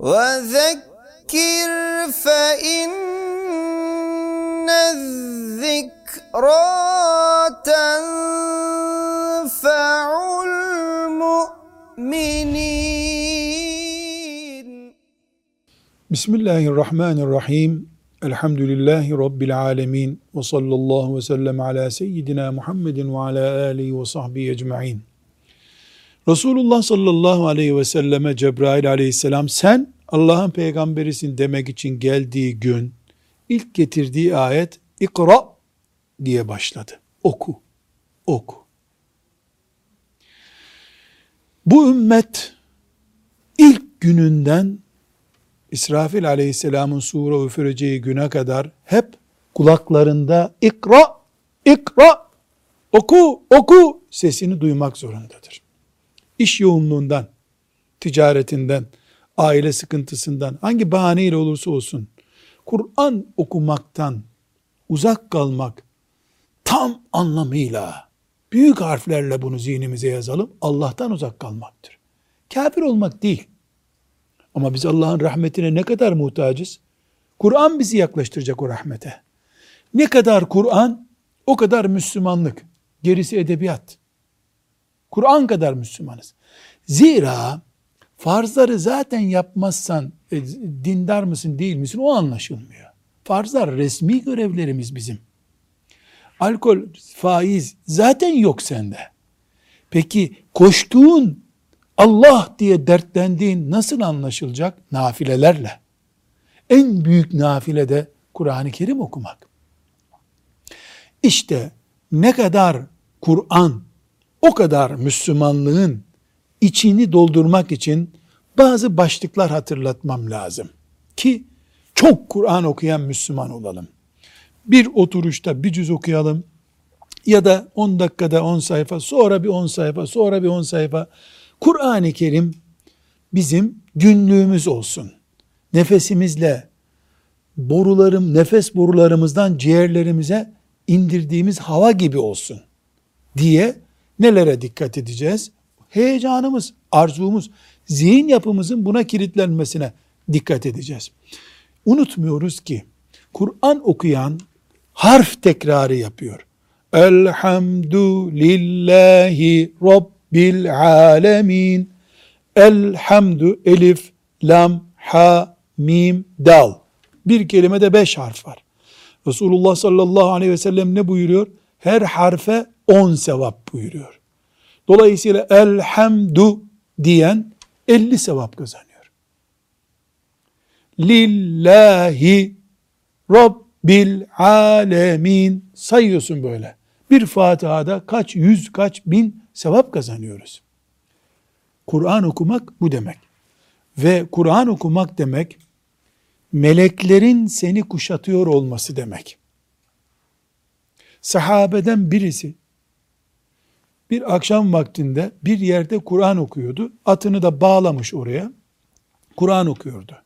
وذكر فإن الذكرى تنفع المؤمنين. بسم الله الرحمن الرحيم. الحمد لله رب العالمين وصلى الله وسلم على سيدنا محمد وعلى آله وصحبه أجمعين. Resulullah sallallahu aleyhi ve selleme Cebrail aleyhisselam sen Allah'ın peygamberisin demek için geldiği gün ilk getirdiği ayet ikra diye başladı. Oku, oku. Bu ümmet ilk gününden İsrafil aleyhisselamın sure üfüreceği güne kadar hep kulaklarında ikra, ikra, oku, oku sesini duymak zorundadır. İş yoğunluğundan, ticaretinden, aile sıkıntısından, hangi bahaneyle olursa olsun, Kur'an okumaktan uzak kalmak tam anlamıyla, büyük harflerle bunu zihnimize yazalım, Allah'tan uzak kalmaktır. Kafir olmak değil. Ama biz Allah'ın rahmetine ne kadar muhtacız? Kur'an bizi yaklaştıracak o rahmete. Ne kadar Kur'an, o kadar Müslümanlık. Gerisi edebiyat. Kur'an kadar Müslümanız. Zira farzları zaten yapmazsan e, dindar mısın değil misin o anlaşılmıyor. Farzlar resmi görevlerimiz bizim. Alkol, faiz zaten yok sende. Peki koştuğun Allah diye dertlendiğin nasıl anlaşılacak? Nafilelerle. En büyük nafile de Kur'an-ı Kerim okumak. İşte ne kadar Kur'an, o kadar Müslümanlığın içini doldurmak için bazı başlıklar hatırlatmam lazım. Ki çok Kur'an okuyan Müslüman olalım. Bir oturuşta bir cüz okuyalım ya da 10 dakikada 10 sayfa, sonra bir 10 sayfa, sonra bir 10 sayfa. Kur'an-ı Kerim bizim günlüğümüz olsun. Nefesimizle borularım, nefes borularımızdan ciğerlerimize indirdiğimiz hava gibi olsun diye nelere dikkat edeceğiz? Heyecanımız, arzumuz, zihin yapımızın buna kilitlenmesine dikkat edeceğiz. Unutmuyoruz ki Kur'an okuyan harf tekrarı yapıyor. Elhamdülillahi Rabbil alemin. Elhamdü elif, lam, ha, mim, dal. Bir kelimede beş harf var. Resulullah sallallahu aleyhi ve sellem ne buyuruyor? Her harfe on sevap buyuruyor. Dolayısıyla elhamdu diyen elli sevap kazanıyor. Lillahi Rabbil alemin sayıyorsun böyle. Bir Fatiha'da kaç yüz kaç bin sevap kazanıyoruz. Kur'an okumak bu demek. Ve Kur'an okumak demek meleklerin seni kuşatıyor olması demek. Sahabeden birisi bir akşam vaktinde bir yerde Kur'an okuyordu. Atını da bağlamış oraya. Kur'an okuyordu.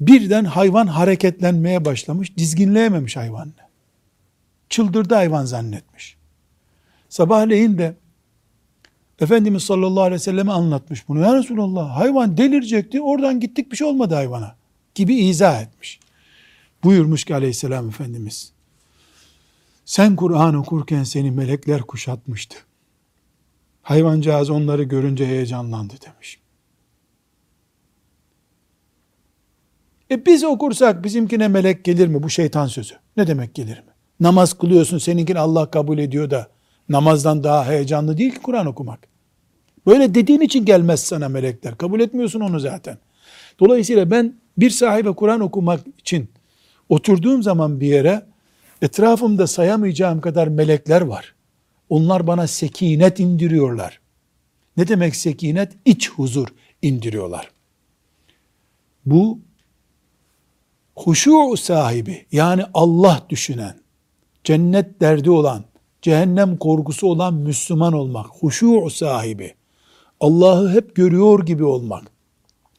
Birden hayvan hareketlenmeye başlamış. Dizginleyememiş hayvanını. Çıldırdı hayvan zannetmiş. Sabahleyin de Efendimiz sallallahu aleyhi ve selleme anlatmış bunu. Ya Resulallah hayvan delirecekti oradan gittik bir şey olmadı hayvana gibi izah etmiş. Buyurmuş ki aleyhisselam Efendimiz sen Kur'an okurken seni melekler kuşatmıştı. Hayvancağız onları görünce heyecanlandı demiş. E biz okursak bizimkine melek gelir mi? Bu şeytan sözü. Ne demek gelir mi? Namaz kılıyorsun seninkini Allah kabul ediyor da namazdan daha heyecanlı değil ki Kur'an okumak. Böyle dediğin için gelmez sana melekler. Kabul etmiyorsun onu zaten. Dolayısıyla ben bir sahibe Kur'an okumak için oturduğum zaman bir yere etrafımda sayamayacağım kadar melekler var. Onlar bana sekinet indiriyorlar. Ne demek sekinet? İç huzur indiriyorlar. Bu huşu sahibi yani Allah düşünen, cennet derdi olan, cehennem korkusu olan Müslüman olmak, huşu sahibi, Allah'ı hep görüyor gibi olmak,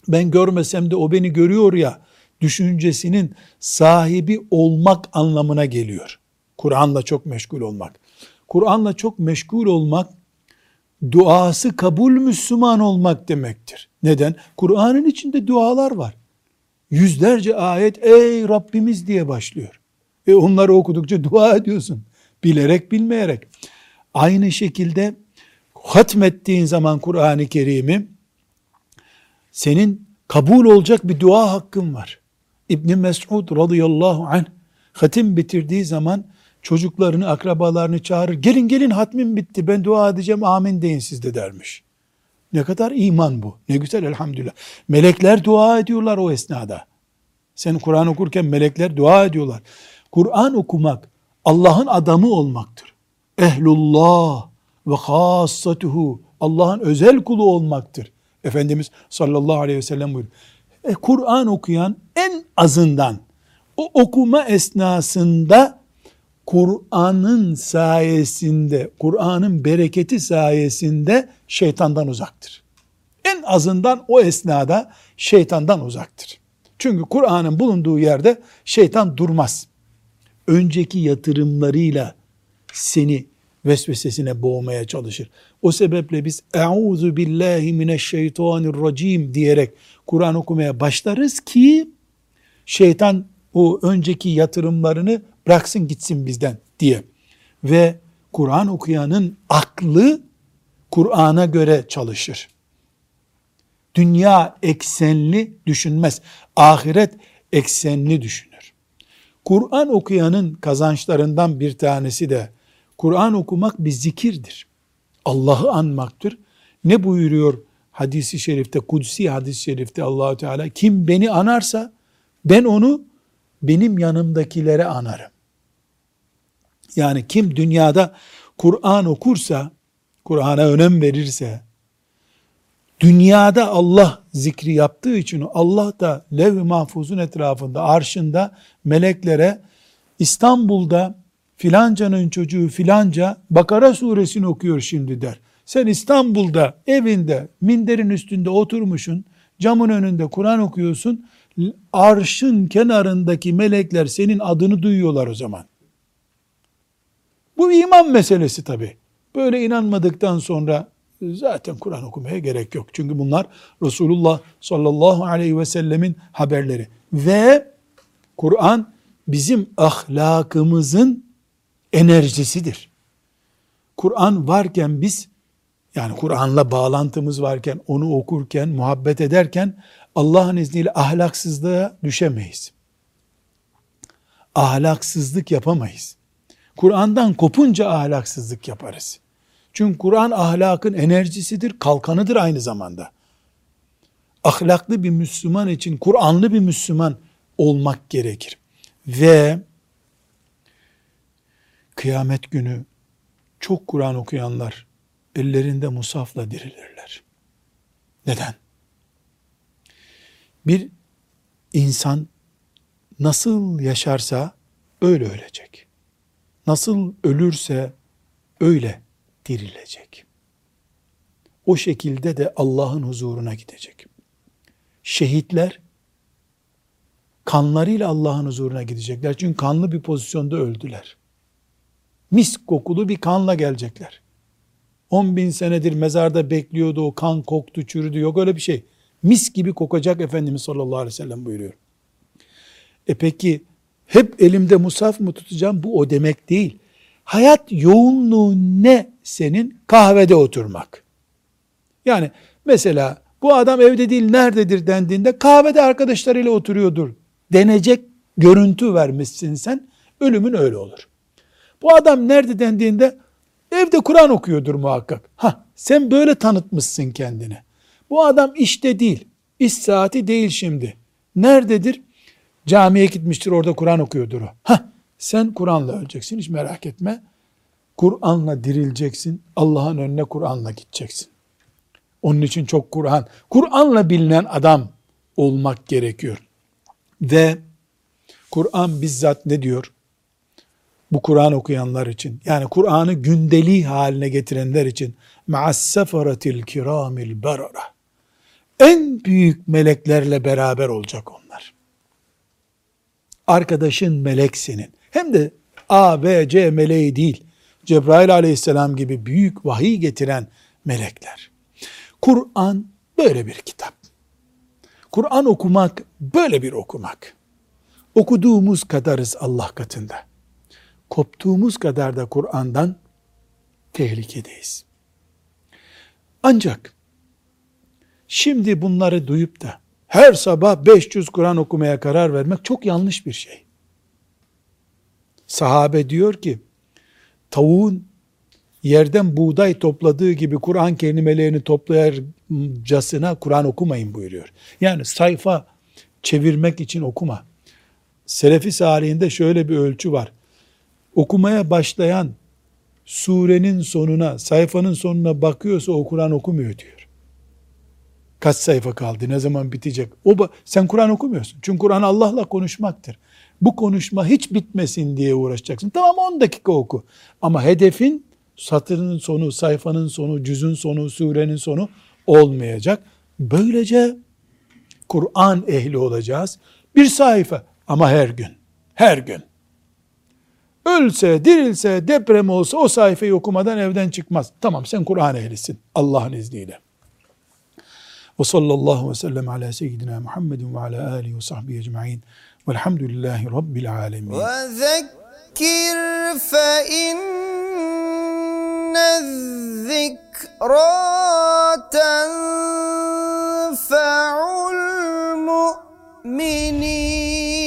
ben görmesem de o beni görüyor ya, düşüncesinin sahibi olmak anlamına geliyor. Kur'an'la çok meşgul olmak. Kur'an'la çok meşgul olmak, duası kabul Müslüman olmak demektir. Neden? Kur'an'ın içinde dualar var. Yüzlerce ayet ey Rabbimiz diye başlıyor. Ve onları okudukça dua ediyorsun. Bilerek bilmeyerek. Aynı şekilde hatmettiğin zaman Kur'an-ı Kerim'i senin kabul olacak bir dua hakkın var. İbn Mesud radıyallahu anh hatim bitirdiği zaman çocuklarını, akrabalarını çağırır. Gelin gelin hatmim bitti ben dua edeceğim amin deyin siz de dermiş. Ne kadar iman bu. Ne güzel elhamdülillah. Melekler dua ediyorlar o esnada. Sen Kur'an okurken melekler dua ediyorlar. Kur'an okumak Allah'ın adamı olmaktır. Ehlullah ve hassatuhu Allah'ın özel kulu olmaktır. Efendimiz sallallahu aleyhi ve sellem buyuruyor. E, Kur'an okuyan en azından o okuma esnasında Kur'an'ın sayesinde, Kur'an'ın bereketi sayesinde şeytandan uzaktır. En azından o esnada şeytandan uzaktır. Çünkü Kur'an'ın bulunduğu yerde şeytan durmaz. Önceki yatırımlarıyla seni vesvesesine boğmaya çalışır. O sebeple biz Euzu billahi mineşşeytanirracim diyerek Kur'an okumaya başlarız ki şeytan o önceki yatırımlarını bıraksın gitsin bizden diye. Ve Kur'an okuyanın aklı Kur'an'a göre çalışır. Dünya eksenli düşünmez. Ahiret eksenli düşünür. Kur'an okuyanın kazançlarından bir tanesi de Kur'an okumak bir zikirdir. Allah'ı anmaktır. Ne buyuruyor hadisi şerifte, kudsi hadis-i şerifte Allahu Teala kim beni anarsa ben onu benim yanımdakilere anarım. Yani kim dünyada Kur'an okursa, Kur'an'a önem verirse, dünyada Allah zikri yaptığı için Allah da lev-i mahfuzun etrafında, arşında meleklere İstanbul'da filancanın çocuğu filanca Bakara suresini okuyor şimdi der. Sen İstanbul'da evinde minderin üstünde oturmuşsun, camın önünde Kur'an okuyorsun, arşın kenarındaki melekler senin adını duyuyorlar o zaman. Bu iman meselesi tabi. Böyle inanmadıktan sonra zaten Kur'an okumaya gerek yok. Çünkü bunlar Resulullah sallallahu aleyhi ve sellemin haberleri. Ve Kur'an bizim ahlakımızın enerjisidir. Kur'an varken biz yani Kur'an'la bağlantımız varken, onu okurken, muhabbet ederken Allah'ın izniyle ahlaksızlığa düşemeyiz. Ahlaksızlık yapamayız. Kur'an'dan kopunca ahlaksızlık yaparız. Çünkü Kur'an ahlakın enerjisidir, kalkanıdır aynı zamanda. Ahlaklı bir Müslüman için Kur'anlı bir Müslüman olmak gerekir. Ve kıyamet günü çok Kur'an okuyanlar ellerinde musafla dirilirler. Neden? Bir insan nasıl yaşarsa öyle ölecek. Nasıl ölürse öyle dirilecek. O şekilde de Allah'ın huzuruna gidecek. Şehitler kanlarıyla Allah'ın huzuruna gidecekler. Çünkü kanlı bir pozisyonda öldüler. Mis kokulu bir kanla gelecekler. 10 bin senedir mezarda bekliyordu o kan koktu çürüdü yok öyle bir şey. Mis gibi kokacak Efendimiz sallallahu aleyhi ve sellem buyuruyor. E peki hep elimde musaf mı tutacağım? Bu o demek değil. Hayat yoğunluğu ne senin? Kahvede oturmak. Yani mesela bu adam evde değil nerededir dendiğinde kahvede arkadaşlarıyla oturuyordur denecek görüntü vermişsin sen. Ölümün öyle olur. Bu adam nerede dendiğinde evde Kur'an okuyordur muhakkak. Ha, sen böyle tanıtmışsın kendini. Bu adam işte değil. İş saati değil şimdi. Nerededir? Camiye gitmiştir orada Kur'an okuyordur o. Ha, sen Kur'an'la öleceksin hiç merak etme. Kur'an'la dirileceksin. Allah'ın önüne Kur'an'la gideceksin. Onun için çok Kur'an. Kur'an'la bilinen adam olmak gerekiyor. Ve Kur'an bizzat ne diyor? Bu Kur'an okuyanlar için yani Kur'an'ı gündeliği haline getirenler için ma'as-sefaratil kiramil barara en büyük meleklerle beraber olacak onlar. Arkadaşın melek senin. Hem de A, B, C meleği değil. Cebrail aleyhisselam gibi büyük vahiy getiren melekler. Kur'an böyle bir kitap. Kur'an okumak böyle bir okumak. Okuduğumuz kadarız Allah katında. Koptuğumuz kadar da Kur'an'dan tehlikedeyiz. Ancak şimdi bunları duyup da her sabah 500 Kur'an okumaya karar vermek çok yanlış bir şey. Sahabe diyor ki tavuğun yerden buğday topladığı gibi Kur'an kelimelerini toplayarcasına Kur'an okumayın buyuruyor. Yani sayfa çevirmek için okuma. Selefi salihinde şöyle bir ölçü var. Okumaya başlayan surenin sonuna, sayfanın sonuna bakıyorsa o Kur'an okumuyor diyor. Kaç sayfa kaldı, ne zaman bitecek? O sen Kur'an okumuyorsun. Çünkü Kur'an Allah'la konuşmaktır. Bu konuşma hiç bitmesin diye uğraşacaksın. Tamam 10 dakika oku. Ama hedefin satırın sonu, sayfanın sonu, cüzün sonu, surenin sonu olmayacak. Böylece Kur'an ehli olacağız. Bir sayfa ama her gün. Her gün. Ölse, dirilse, deprem olsa o sayfayı okumadan evden çıkmaz. Tamam sen Kur'an ehlisin Allah'ın izniyle. Ve sallallahu ve sellem ala seyyidina Muhammedin ve ala alihi ve sahbihi ecma'in. Velhamdülillahi Rabbil alemin. Ve zekkir fe inne zikra tenfe'ul mu'minin.